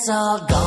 it's all gone.